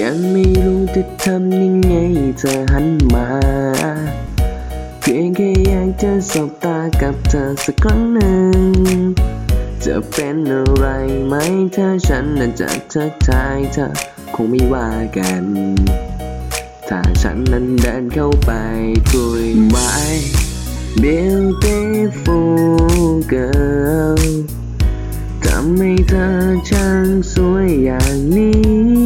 ยังไม่รู้จะทำยังไงเธอหันมา เพียงแค่อยากจะสบตากับเธอสักครั้งหนึ่ง จะเป็นอะไรไหมถ้าฉันนั้นจะทักทายเธอคงไม่ว่ากัน ถ้าฉันนั้นเดินเข้าไปคุย My beautiful girl ทำให้เธอช่างสวยอย่างนี้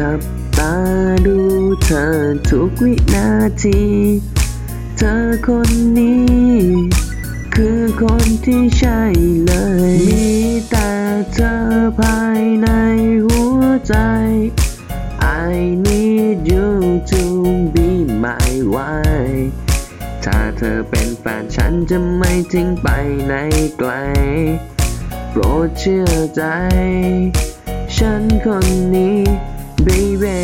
จับตาดูเธอทุกวินาที เธอคนนี้ คือคนที่ใช่เลย มีแต่เธอภายในหัวใจ I need you to be my wife ถ้าเธอเป็นแฟนฉันจะไม่ทิ้งไปไหนไกล โปรดเชื่อใจ ฉันคนนี้ baby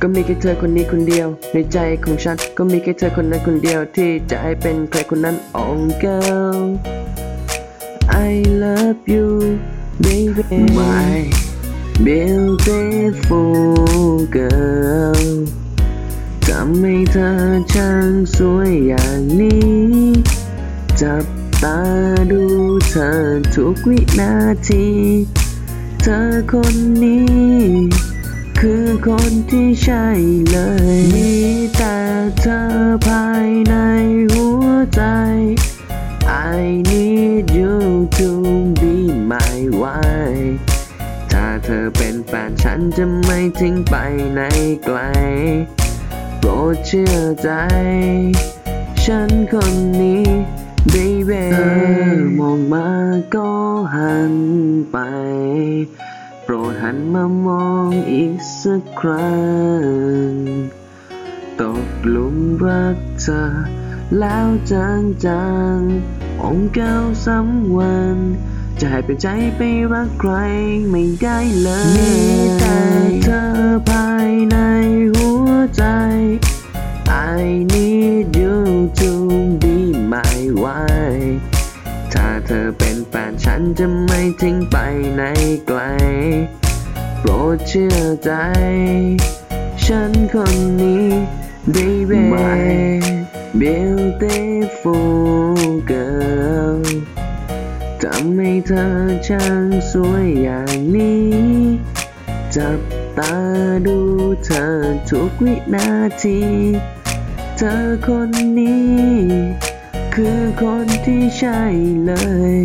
ก็มีแค่เธอคนนี้คนเดียว ในใจของฉัน ก็มีแค่เธอคนนั้นคนเดียวที่จะให้เป็นใครคนนั้น oh girl I love you baby my beautiful girl ทำให้เธอช่างสวยอย่างนี้ จับตาดูเธอทุกวินาที เธอคนนี้ คือคนที่ใช่เลย มีแต่เธอภายในหัวใจ I need you to be my wife ถ้าเธอเป็นแฟนฉันจะไม่ทิ้งไปไหนไกล โปรดเชื่อใจ ฉันคนนี้ baby เธอมองมาก็หันไป โปรดหันมามองอีกสักครั้ง ตกหลุมรักเธอ แล้วจางจางๆองเก้าซ้ำวันจะให้เป็นใจไปรักใครไม่ได้เลยมีแต่เธอ need you to be my wife ถ้าเธอเป็นแฟนฉันจะไม่ทิ้งไปไหนไกล โปรดเชื่อใจ ฉันคนนี้ baby my beautiful girl ทำให้เธอช่างสวยอย่างนี้ จับตาดูเธอทุกวินาที เธอคนนี้ คือคนที่ใช่เลย